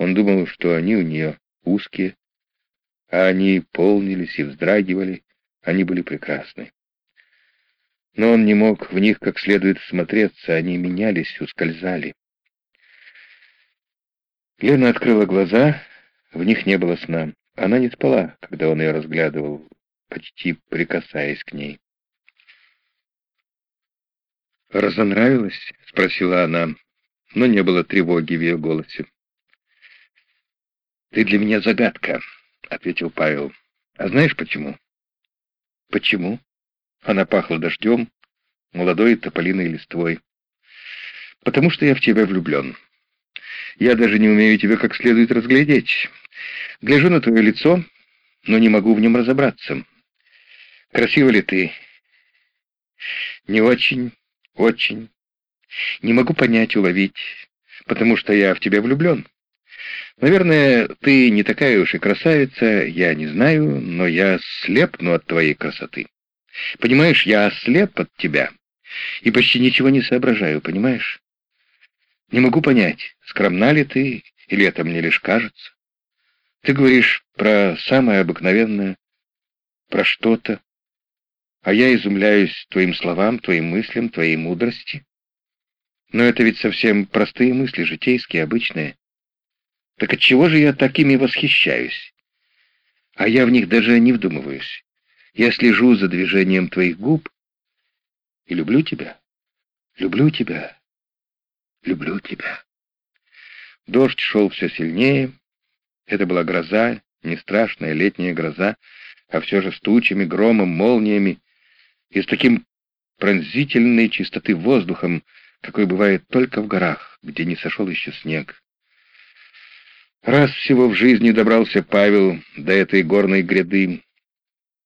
Он думал, что они у нее узкие, а они полнились и вздрагивали, они были прекрасны. Но он не мог в них как следует смотреться, они менялись, ускользали. Лена открыла глаза, в них не было сна. Она не спала, когда он ее разглядывал, почти прикасаясь к ней. «Разонравилась?» — спросила она, но не было тревоги в ее голосе. «Ты для меня загадка», — ответил Павел. «А знаешь почему?» «Почему?» Она пахла дождем, молодой тополиной листвой. «Потому что я в тебя влюблен. Я даже не умею тебя как следует разглядеть. Гляжу на твое лицо, но не могу в нем разобраться. Красива ли ты? Не очень, очень. Не могу понять, уловить, потому что я в тебя влюблен. Наверное, ты не такая уж и красавица, я не знаю, но я слепну от твоей красоты. Понимаешь, я ослеп от тебя и почти ничего не соображаю, понимаешь? Не могу понять, скромна ли ты, или это мне лишь кажется. Ты говоришь про самое обыкновенное, про что-то, а я изумляюсь твоим словам, твоим мыслям, твоей мудрости. Но это ведь совсем простые мысли, житейские, обычные. Так отчего же я такими восхищаюсь? А я в них даже не вдумываюсь. Я слежу за движением твоих губ и люблю тебя, люблю тебя, люблю тебя. Дождь шел все сильнее. Это была гроза, не страшная летняя гроза, а все же с тучами, громом, молниями и с таким пронзительной чистоты воздухом, какой бывает только в горах, где не сошел еще снег. Раз всего в жизни добрался Павел до этой горной гряды.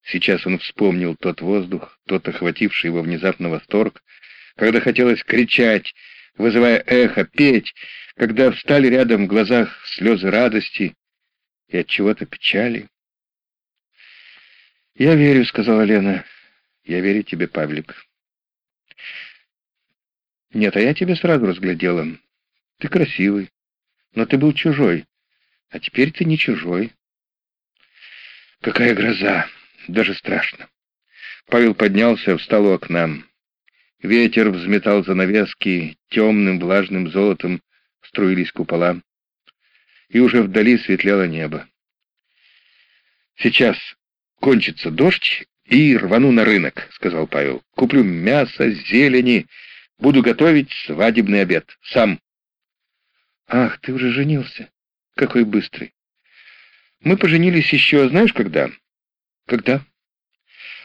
Сейчас он вспомнил тот воздух, тот охвативший его внезапно восторг, когда хотелось кричать, вызывая эхо, петь, когда встали рядом в глазах слезы радости и от чего-то печали. «Я верю», — сказала Лена. «Я верю тебе, Павлик». «Нет, а я тебя сразу разглядела. Ты красивый, но ты был чужой, а теперь ты не чужой». «Какая гроза! Даже страшно!» Павел поднялся, встал у окна. Ветер взметал занавески, темным влажным золотом струились купола. И уже вдали светлело небо. «Сейчас кончится дождь, и рвану на рынок», — сказал Павел. «Куплю мясо, зелени, буду готовить свадебный обед. Сам». «Ах, ты уже женился? Какой быстрый!» «Мы поженились еще, знаешь, когда?» «Когда?»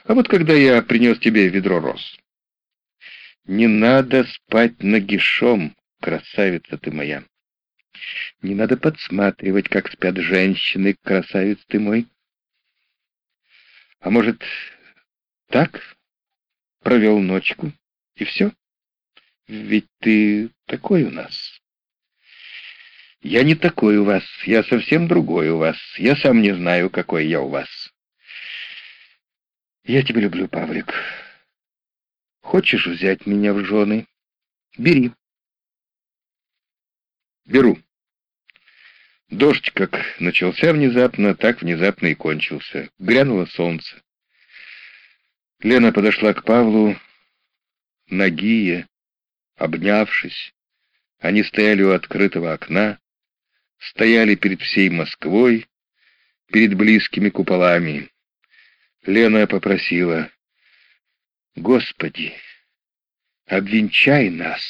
«А вот когда я принес тебе ведро роз». Не надо спать нагишом, красавица ты моя. Не надо подсматривать, как спят женщины, красавец ты мой. А может, так провел ночку, и все? Ведь ты такой у нас. Я не такой у вас, я совсем другой у вас. Я сам не знаю, какой я у вас. Я тебя люблю, Павлик. Хочешь взять меня в жены? Бери. Беру. Дождь как начался внезапно, так внезапно и кончился. Грянуло солнце. Лена подошла к Павлу, нагие, обнявшись. Они стояли у открытого окна, стояли перед всей Москвой, перед близкими куполами. Лена попросила Господи, обвенчай нас.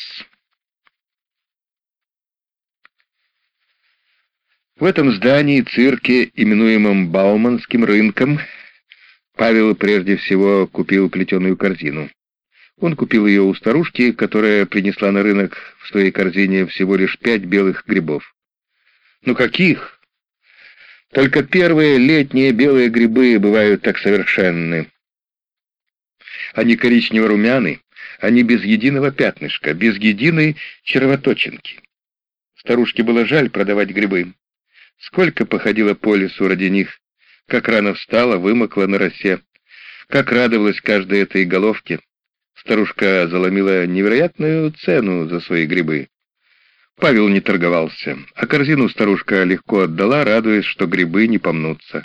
В этом здании, цирке, именуемом Бауманским рынком, Павел прежде всего купил плетеную корзину. Он купил ее у старушки, которая принесла на рынок в своей корзине всего лишь пять белых грибов. Ну каких? Только первые летние белые грибы бывают так совершенны. Они коричнево-румяны, они без единого пятнышка, без единой червоточинки. Старушке было жаль продавать грибы. Сколько походила по лесу ради них, как рано встала, вымокла на росе, как радовалась каждой этой головке. Старушка заломила невероятную цену за свои грибы. Павел не торговался, а корзину старушка легко отдала, радуясь, что грибы не помнутся.